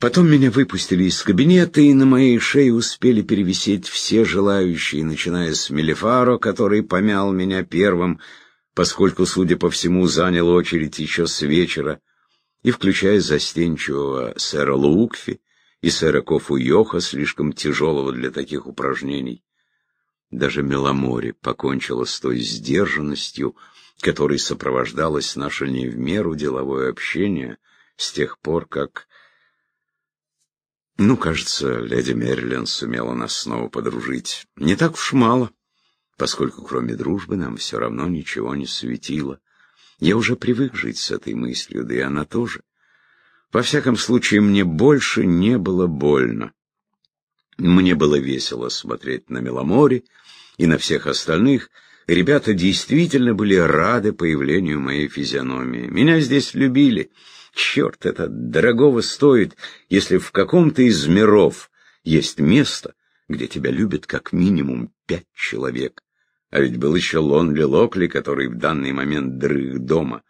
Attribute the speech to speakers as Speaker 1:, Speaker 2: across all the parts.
Speaker 1: Потом меня выпустили из кабинета, и на моей шее успели перевисеть все желающие, начиная с Мелефаро, который помял меня первым, поскольку, судя по всему, занял очередь еще с вечера, и включая застенчивого сэра Лукфи и сэра Кофу Йоха, слишком тяжелого для таких упражнений. Даже Меломори покончила с той сдержанностью, которой сопровождалось наше не в меру деловое общение с тех пор, как... Ну, кажется, леди Мерлин сумела нас снова подружить. Не так уж мало, поскольку кроме дружбы нам все равно ничего не светило. Я уже привык жить с этой мыслью, да и она тоже. Во всяком случае, мне больше не было больно. Мне было весело смотреть на Меломори и на всех остальных. Ребята действительно были рады появлению моей физиономии. Меня здесь любили. Черт, это дорогого стоит, если в каком-то из миров есть место, где тебя любят как минимум пять человек. А ведь был еще Лонли Локли, который в данный момент дрых дома,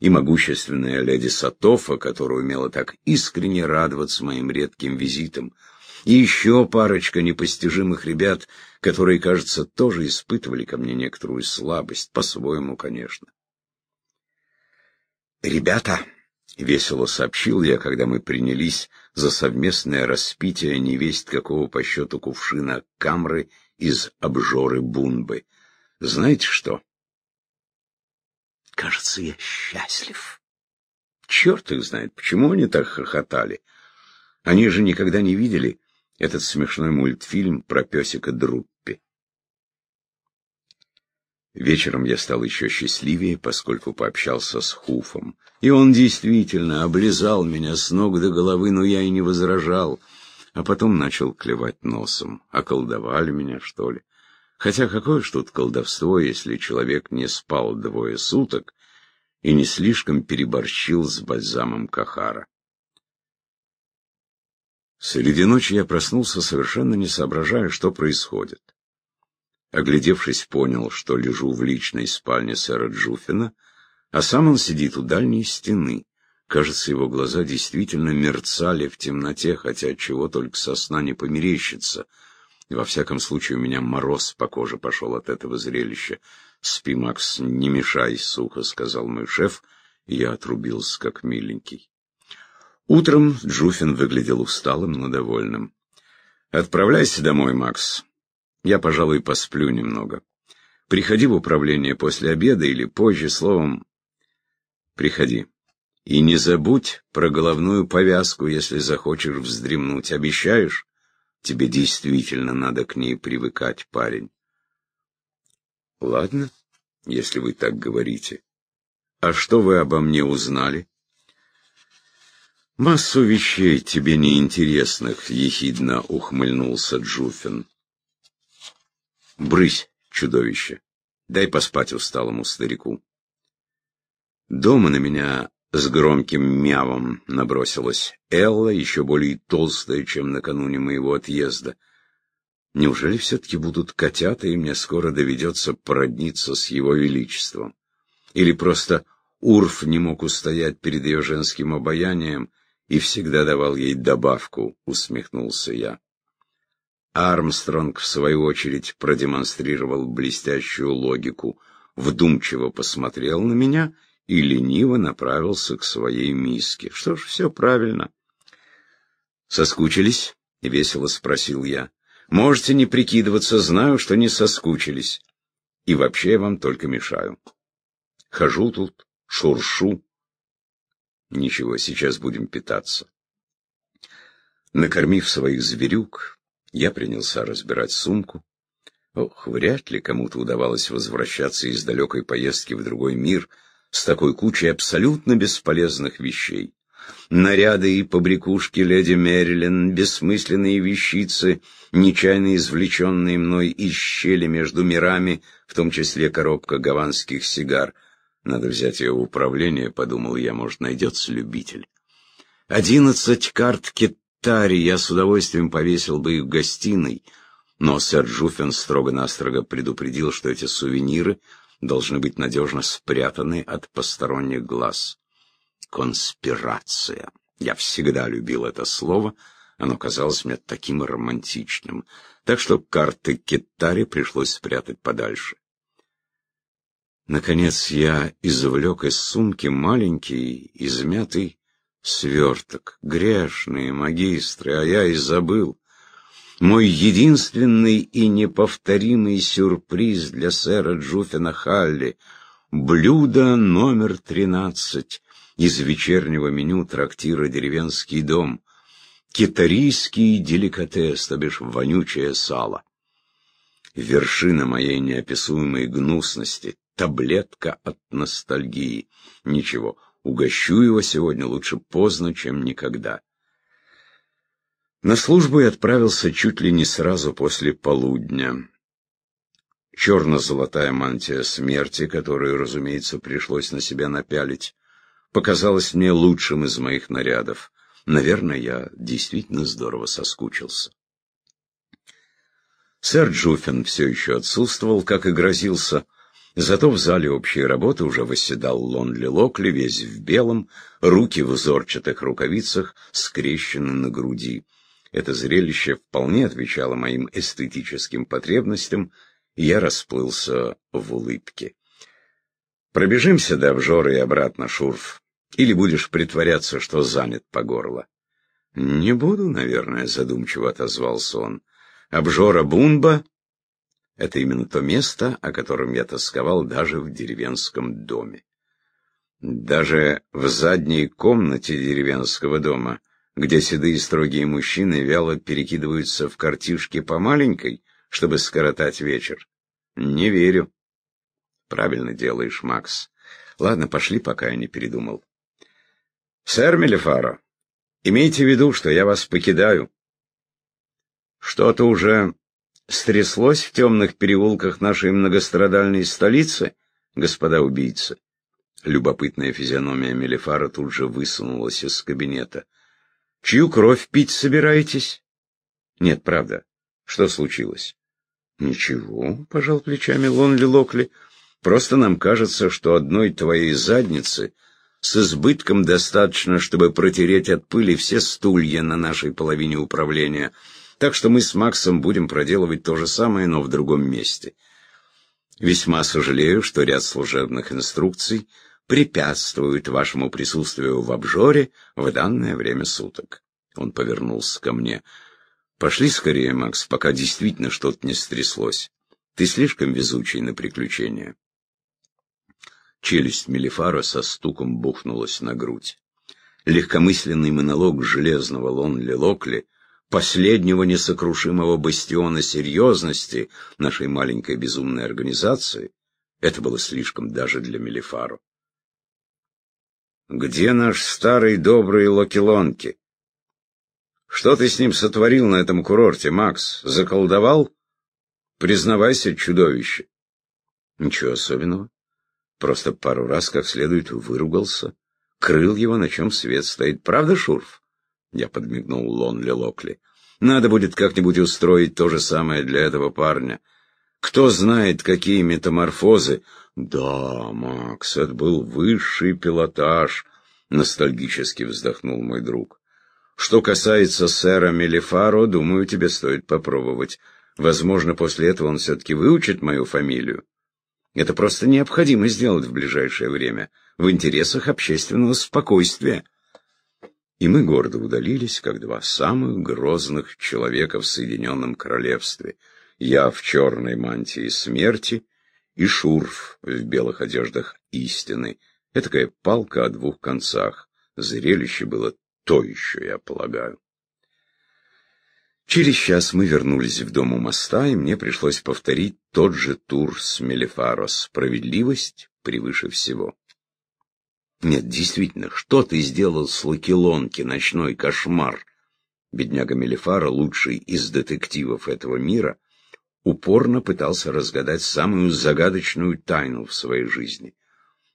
Speaker 1: и могущественная леди Сатофа, которая умела так искренне радоваться моим редким визитам, и еще парочка непостижимых ребят, которые, кажется, тоже испытывали ко мне некоторую слабость, по-своему, конечно. «Ребята!» — весело сообщил я, когда мы принялись за совместное распитие невесть какого по счету кувшина камры из обжоры бунбы. «Знаете что?» «Кажется, я счастлив». Черт их знает, почему они так хохотали. Они же никогда не видели этот смешной мультфильм про песика Друппи. Вечером я стал еще счастливее, поскольку пообщался с Хуфом. И он действительно облизал меня с ног до головы, но я и не возражал. А потом начал клевать носом. Околдовали меня, что ли? Хотя какое ж тут колдовство, если человек не спал двое суток и не слишком переборщил с бальзамом Кахара. Среди ночи я проснулся, совершенно не соображая, что происходит. Оглядевшись, понял, что лежу в личной спальне сэра Джуфина, а сам он сидит у дальней стены. Кажется, его глаза действительно мерцали в темноте, хотя от чего только со сна не померещится. Во всяком случае, у меня мороз по коже пошел от этого зрелища. «Спи, Макс, не мешай», — сухо сказал мой шеф, и я отрубился, как миленький. Утром Джуфин выглядел усталым, но довольным. «Отправляйся домой, Макс. Я, пожалуй, посплю немного. Приходи в управление после обеда или позже, словом, приходи. И не забудь про головную повязку, если захочешь вздремнуть. Обещаешь? Тебе действительно надо к ней привыкать, парень». «Ладно, если вы так говорите. А что вы обо мне узнали?» «Массу вещей тебе неинтересных», — ехидно ухмыльнулся Джуфин. «Брысь, чудовище, дай поспать усталому старику». Дома на меня с громким мявом набросилась Элла, еще более толстая, чем накануне моего отъезда. Неужели все-таки будут котята, и мне скоро доведется породниться с его величеством? Или просто Урф не мог устоять перед ее женским обаянием, и всегда давал ей добавку, усмехнулся я. Армстронг, в свою очередь, продемонстрировал блестящую логику, вдумчиво посмотрел на меня и лениво направился к своей миске. Что ж, все правильно. «Соскучились?» — весело спросил я. «Можете не прикидываться, знаю, что не соскучились. И вообще я вам только мешаю. Хожу тут, шуршу, Ничего, сейчас будем питаться. Накормив своих зверюк, я принялся разбирать сумку. Ох, вряд ли кому-то удавалось возвращаться из далекой поездки в другой мир с такой кучей абсолютно бесполезных вещей. Наряды и побрякушки леди Мэрилин, бессмысленные вещицы, нечаянно извлеченные мной из щели между мирами, в том числе коробка гаванских сигар — надо взять ее в управление, подумал я, может, найдется любитель. Одиннадцать карт китари я с удовольствием повесил бы их в гостиной, но сэр Джуффин строго-настрого предупредил, что эти сувениры должны быть надежно спрятаны от посторонних глаз. Конспирация. Я всегда любил это слово, оно казалось мне таким романтичным, так что карты Китари пришлось спрятать подальше. Наконец я извлек из сумки маленький, измятый сверток. Грешные магистры, а я и забыл. Мой единственный и неповторимый сюрприз для сэра Джуфина Халли — блюдо номер тринадцать из вечернего меню трактира «Деревенский дом». Китарийский деликатес, то бишь вонючее сало. Вершина моей неописуемой гнусности — таблетка от ностальгии. Ничего, угощу его сегодня лучше поздно, чем никогда. На службу я отправился чуть ли не сразу после полудня. Черно-золотая мантия смерти, которую, разумеется, пришлось на себя напялить, показалась мне лучшим из моих нарядов. Наверное, я действительно здорово соскучился. Сэр Джуффин все еще отсутствовал, как и грозился, Зато в зале общей работы уже восседал Лонли Локли, весь в белом, руки в узорчатых рукавицах скрещены на груди. Это зрелище вполне отвечало моим эстетическим потребностям, и я расплылся в улыбке. «Пробежимся до обжора и обратно, Шурф, или будешь притворяться, что занят по горло?» «Не буду, наверное», — задумчиво отозвался он. «Обжора Бунба это именно то место, о котором я тосковал даже в деревенском доме. Даже в задней комнате деревенского дома, где седые строгие мужчины вяло перекидываются в картишки по маленькой, чтобы скоротать вечер. Не верю. Правильно делаешь, Макс. Ладно, пошли, пока я не передумал. Сэр Мелефаро, имейте в виду, что я вас покидаю. Что-то уже стряслось в темных переулках нашей многострадальной столицы, господа убийцы?» Любопытная физиономия Мелефара тут же высунулась из кабинета. «Чью кровь пить собираетесь?» «Нет, правда. Что случилось?» «Ничего», — пожал плечами Лонли Локли. «Просто нам кажется, что одной твоей задницы с избытком достаточно, чтобы протереть от пыли все стулья на нашей половине управления». Так что мы с Максом будем проделывать то же самое, но в другом месте. Весьма сожалею, что ряд служебных инструкций препятствует вашему присутствию в обжоре в данное время суток. Он повернулся ко мне. Пошли скорее, Макс, пока действительно что-то не стряслось. Ты слишком везучий на приключения. Челюсть Мелифара со стуком бухнулась на грудь. Легкомысленный монолог железного Лонли Локли последнего несокрушимого бастиона серьезности нашей маленькой безумной организации, это было слишком даже для Мелифару. «Где наш старый добрый Локилонки? Что ты с ним сотворил на этом курорте, Макс? Заколдовал? Признавайся, чудовище!» «Ничего особенного. Просто пару раз как следует выругался, крыл его, на чем свет стоит. Правда, Шурф?» Я подмигнул Лонли Локли. Надо будет как-нибудь устроить то же самое для этого парня. Кто знает, какие метаморфозы. Да, Макс, это был высший пилотаж, ностальгически вздохнул мой друг. Что касается сэра Мелифаро, думаю, тебе стоит попробовать. Возможно, после этого он все-таки выучит мою фамилию. Это просто необходимо сделать в ближайшее время, в интересах общественного спокойствия и мы гордо удалились, как два самых грозных человека в Соединенном Королевстве. Я в черной мантии смерти и Шурф в белых одеждах истины. Этакая палка о двух концах. Зрелище было то еще, я полагаю. Через час мы вернулись в дом у моста, и мне пришлось повторить тот же тур с Мелефаро. Справедливость превыше всего. Нет, действительно, что ты сделал с Лакелонки, ночной кошмар? Бедняга Мелифара, лучший из детективов этого мира, упорно пытался разгадать самую загадочную тайну в своей жизни.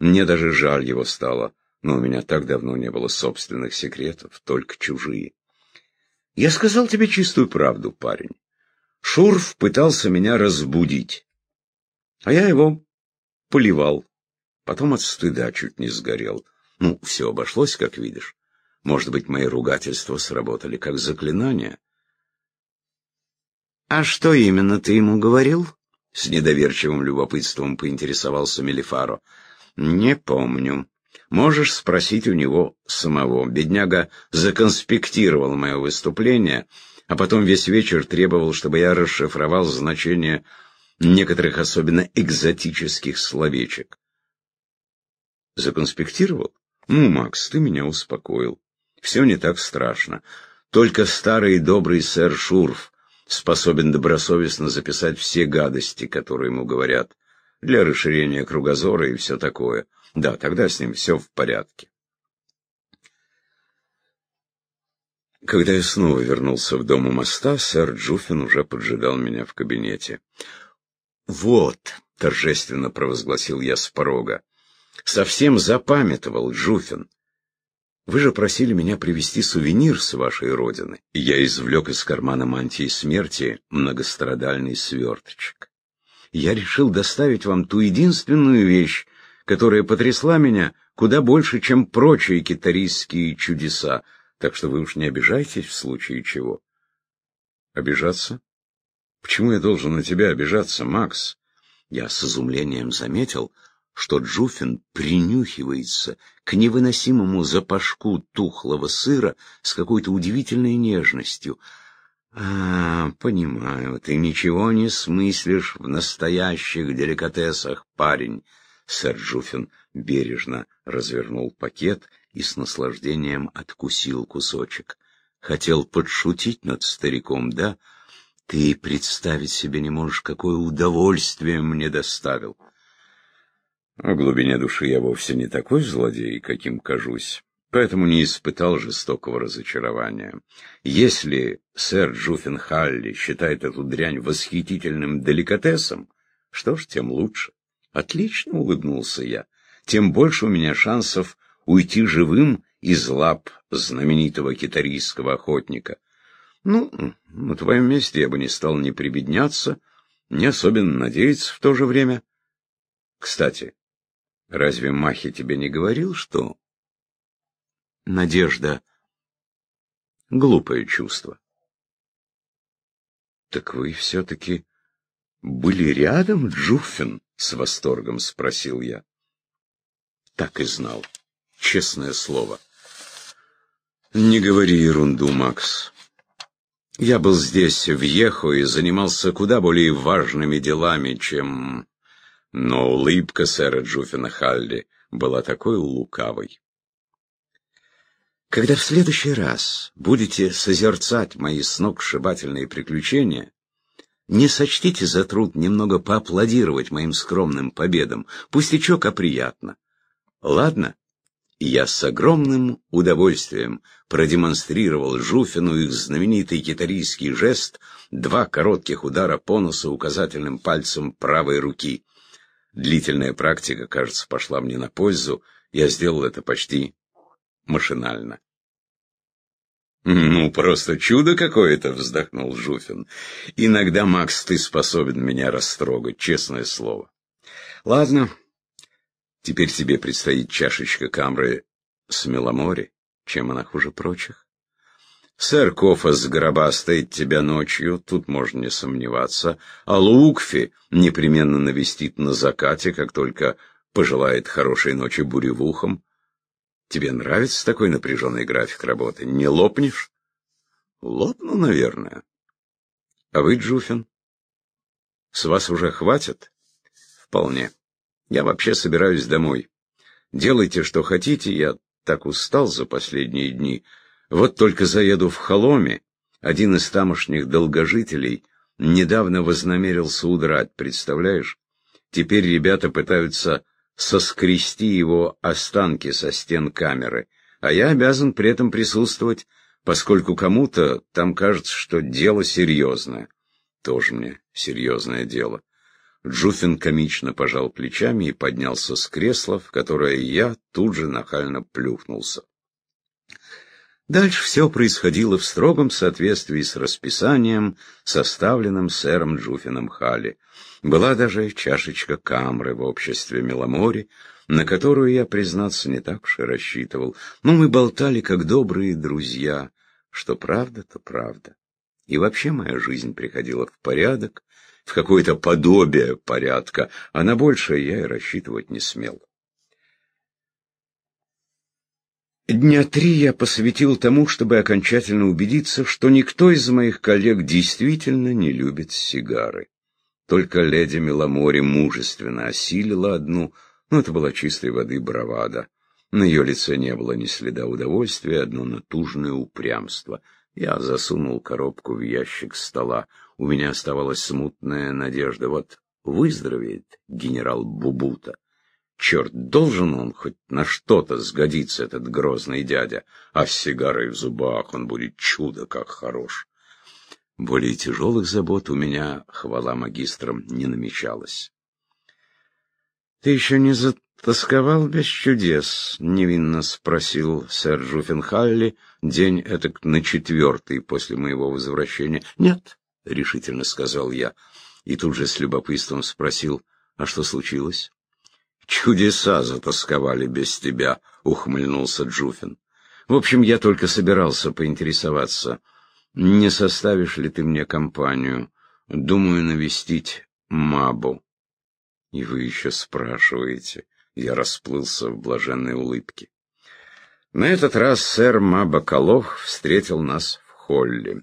Speaker 1: Мне даже жаль его стало, но у меня так давно не было собственных секретов, только чужие. Я сказал тебе чистую правду, парень. Шурф пытался меня разбудить, а я его поливал. Потом от стыда чуть не сгорел. Ну, все обошлось, как видишь. Может быть, мои ругательства сработали как заклинание. «А что именно ты ему говорил?» С недоверчивым любопытством поинтересовался Мелифаро. «Не помню. Можешь спросить у него самого. Бедняга законспектировал мое выступление, а потом весь вечер требовал, чтобы я расшифровал значение некоторых особенно экзотических словечек. Законспектировал? Ну, Макс, ты меня успокоил. Все не так страшно. Только старый добрый сэр Шурф способен добросовестно записать все гадости, которые ему говорят, для расширения кругозора и все такое. Да, тогда с ним все в порядке. Когда я снова вернулся в дом у моста, сэр Джуффин уже поджидал меня в кабинете. «Вот», — торжественно провозгласил я с порога, — «совсем запамятовал Джуффин. Вы же просили меня привезти сувенир с вашей родины. Я извлек из кармана мантии смерти многострадальный сверточек. Я решил доставить вам ту единственную вещь, которая потрясла меня куда больше, чем прочие китарийские чудеса, так что вы уж не обижайтесь в случае чего. Обижаться? Почему я должен на тебя обижаться, Макс? Я с изумлением заметил, что Джуфин принюхивается к невыносимому запашку тухлого сыра с какой-то удивительной нежностью. «А, понимаю, ты ничего не смыслишь в настоящих деликатесах, парень». Сэр Джуфин бережно развернул пакет и с наслаждением откусил кусочек. Хотел подшутить над стариком, да? Ты представить себе не можешь, какое удовольствие мне доставил. В глубине души я вовсе не такой злодей, каким кажусь, поэтому не испытал жестокого разочарования. Если сэр Джуффин Халли считает эту дрянь восхитительным деликатесом, что ж, тем лучше. Отлично улыбнулся я. Тем больше у меня шансов уйти живым из лап знаменитого китарийского охотника. Ну, на твоем месте я бы не стал ни прибедняться, ни особенно надеяться в то же время. Кстати, разве Махи тебе не говорил, что надежда — глупое чувство? Так вы все-таки были рядом, Джуффин? — с восторгом спросил я. Так и знал, честное слово. Не говори ерунду, Макс. Я был здесь, в Ехо, и занимался куда более важными делами, чем... Но улыбка сэра Джуфина Халли была такой лукавой. Когда в следующий раз будете созерцать мои сногсшибательные приключения, не сочтите за труд немного поаплодировать моим скромным победам. Пустячок, а приятно. Ладно? я с огромным удовольствием продемонстрировал Жуфину их знаменитый китарийский жест два коротких удара по носу указательным пальцем правой руки. Длительная практика, кажется, пошла мне на пользу. Я сделал это почти машинально. «Ну, просто чудо какое-то!» — вздохнул Жуфин. «Иногда, Макс, ты способен меня растрогать, честное слово. Ладно, Теперь тебе предстоит чашечка камры с меломори, чем она хуже прочих. Сэр Кофа с гроба стоит тебя ночью, тут можно не сомневаться, а Лукфи непременно навестит на закате, как только пожелает хорошей ночи буревухам. Тебе нравится такой напряженный график работы? Не лопнешь? Лопну, наверное. А вы, Джуфин? С вас уже хватит? Вполне. Я вообще собираюсь домой. Делайте, что хотите, я так устал за последние дни. Вот только заеду в Холоме. Один из тамошних долгожителей недавно вознамерился удрать, представляешь? Теперь ребята пытаются соскрести его останки со стен камеры, а я обязан при этом присутствовать, поскольку кому-то там кажется, что дело серьезное. Тоже мне серьезное дело. Джуфин комично пожал плечами и поднялся с кресла, в которое я тут же нахально плюхнулся. Дальше все происходило в строгом соответствии с расписанием, составленным сэром Джуфином Халли. Была даже чашечка камры в обществе Меломори, на которую я, признаться, не так уж и рассчитывал. Но мы болтали, как добрые друзья, что правда, то правда. И вообще моя жизнь приходила в порядок, в какое-то подобие порядка, а на большее я и рассчитывать не смел. Дня три я посвятил тому, чтобы окончательно убедиться, что никто из моих коллег действительно не любит сигары. Только леди Меломори мужественно осилила одну, но это была чистой воды бравада. На ее лице не было ни следа удовольствия, одно натужное упрямство. Я засунул коробку в ящик стола. У меня оставалась смутная надежда. Вот выздоровеет генерал Бубута. Черт, должен он хоть на что-то сгодиться, этот грозный дядя. А с сигарой в зубах он будет чудо как хорош. Более тяжелых забот у меня, хвала магистрам, не намечалось. «Ты еще не затасковал без чудес?» — невинно спросил сэр Жуффенхалли, день этак на четвертый после моего возвращения. «Нет», — решительно сказал я, и тут же с любопытством спросил, «А что случилось?» «Чудеса затасковали без тебя», — ухмыльнулся Джуфин. «В общем, я только собирался поинтересоваться, не составишь ли ты мне компанию? Думаю навестить Мабу». «И вы еще спрашиваете?» Я расплылся в блаженной улыбке. На этот раз сэр Маба Колох встретил нас в холле.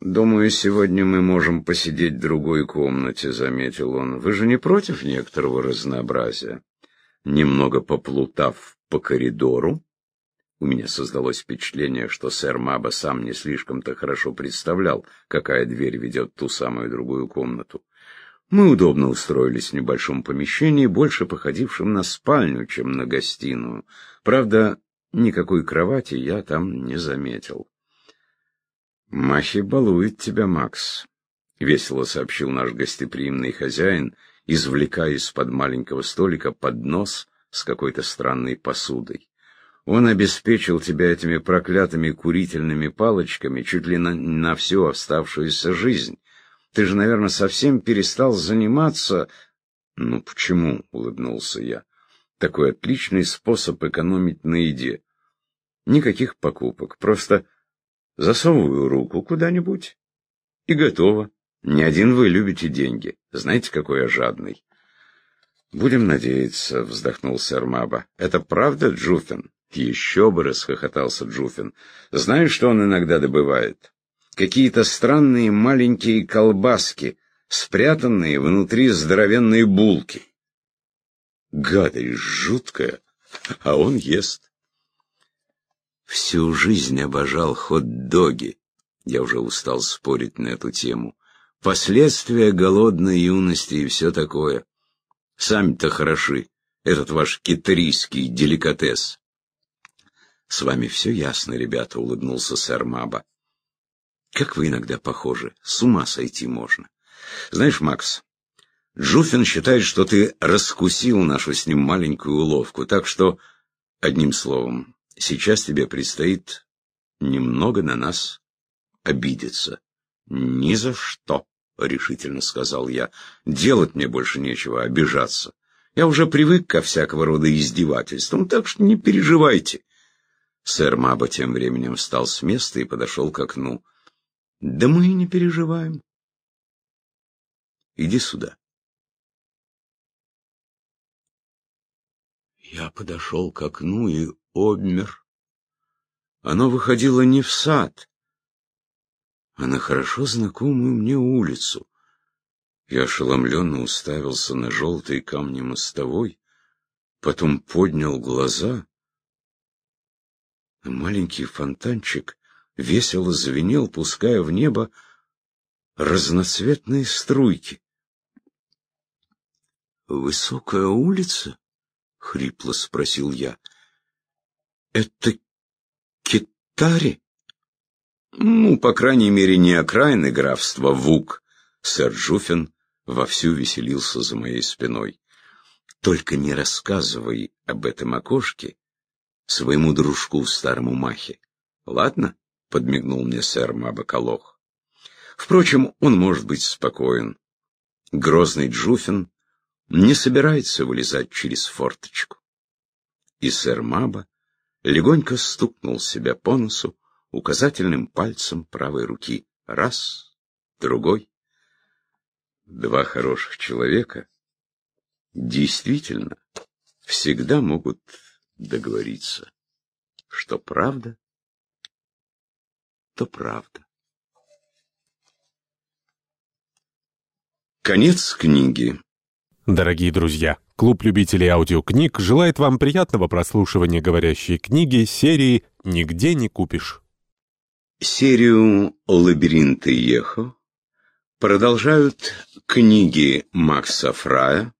Speaker 1: «Думаю, сегодня мы можем посидеть в другой комнате», — заметил он. «Вы же не против некоторого разнообразия?» Немного поплутав по коридору, у меня создалось впечатление, что сэр Маба сам не слишком-то хорошо представлял, какая дверь ведет ту самую другую комнату. Мы удобно устроились в небольшом помещении, больше походившем на спальню, чем на гостиную. Правда, никакой кровати я там не заметил. «Махи балует тебя, Макс», — весело сообщил наш гостеприимный хозяин, извлекая из-под маленького столика поднос с какой-то странной посудой. «Он обеспечил тебя этими проклятыми курительными палочками чуть ли на, на всю оставшуюся жизнь. Ты же, наверное, совсем перестал заниматься...» «Ну почему?» — улыбнулся я. «Такой отличный способ экономить на еде. Никаких покупок, просто Засовываю руку куда-нибудь и готово. Не один вы любите деньги. Знаете, какой я жадный. Будем надеяться, вздохнул сэр Маба. Это правда, Джуфин? Еще бы, расхохотался Джуфин. Знаешь, что он иногда добывает? Какие-то странные маленькие колбаски, спрятанные внутри здоровенной булки. Гадость жуткая, а он ест. Всю жизнь обожал хот-доги. Я уже устал спорить на эту тему. Последствия голодной юности и все такое. Сами-то хороши. Этот ваш китрийский деликатес. С вами все ясно, ребята, улыбнулся сэр Маба. Как вы иногда похожи. С ума сойти можно. Знаешь, Макс, Джуфин считает, что ты раскусил нашу с ним маленькую уловку, так что, одним словом, Сейчас тебе предстоит немного на нас обидеться. Ни за что, — решительно сказал я. Делать мне больше нечего, обижаться. Я уже привык ко всякого рода издевательствам, так что не переживайте. Сэр Маба тем временем встал с места и подошел к окну. Да мы и не переживаем. Иди сюда. Я подошел к окну и обмер. Оно выходило не в сад, а на хорошо знакомую мне улицу. Я ошеломленно уставился на желтые камни мостовой, потом поднял глаза. Маленький фонтанчик весело звенел, пуская в небо разноцветные струйки. «Высокая улица?» — хрипло спросил я. Это Китари? Ну, по крайней мере, не окраины графства Вук. Сэр Джуфин вовсю веселился за моей спиной. Только не рассказывай об этом окошке своему дружку старому Махе. Ладно, подмигнул мне сэр Мабакалох. Впрочем, он может быть спокоен. Грозный Джуфин не собирается вылезать через форточку. И сэр Маба легонько стукнул себя по носу указательным пальцем правой руки. Раз, другой. Два хороших человека действительно всегда могут договориться, что правда, то правда. Конец книги.
Speaker 2: Дорогие друзья, клуб любителей аудиокниг желает вам приятного прослушивания говорящей книги серии «Нигде не купишь».
Speaker 1: Серию «Лабиринты Ехо» продолжают книги Макса Фрая,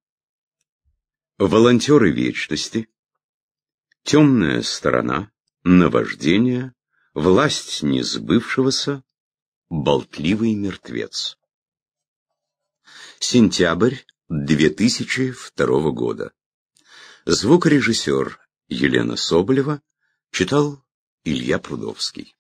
Speaker 1: «Волонтеры вечности», «Темная сторона», «Наваждение», «Власть несбывшегося», «Болтливый мертвец». Сентябрь 2002 года. Звукорежиссер Елена Соболева читал Илья Прудовский.